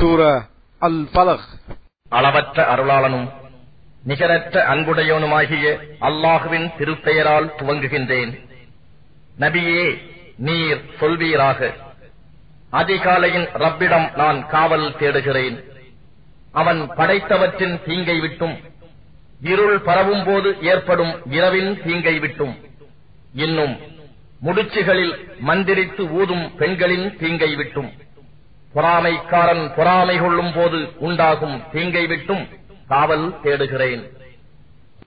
சூர அல் பலக் அளவற்ற அருளாளனும் நிகரற்ற அன்புடையவனுமாகிய அல்லாஹுவின் திருப்பெயரால் துவங்குகின்றேன். நபியே நீர் சொல்வீராக. அதிகாலையின் ரப்பிடம் நான் காவல் தேடுகிறேன். அவன் படைத்தவற்றின் தீங்கை விட்டும் இருள் பரவும் போது ஏற்படும் இரவின் தீங்கை விட்டும். இன்னும் முடிச்சுகளில் மந்திரித்து ஊதும் பெண்களின் தீங்கை விட்டும். பொறாமைக்காரன் பொறாமை கொள்ளும் போது உண்டாகும் தீங்கை விட்டும் காவல் தேடுகிறேன்.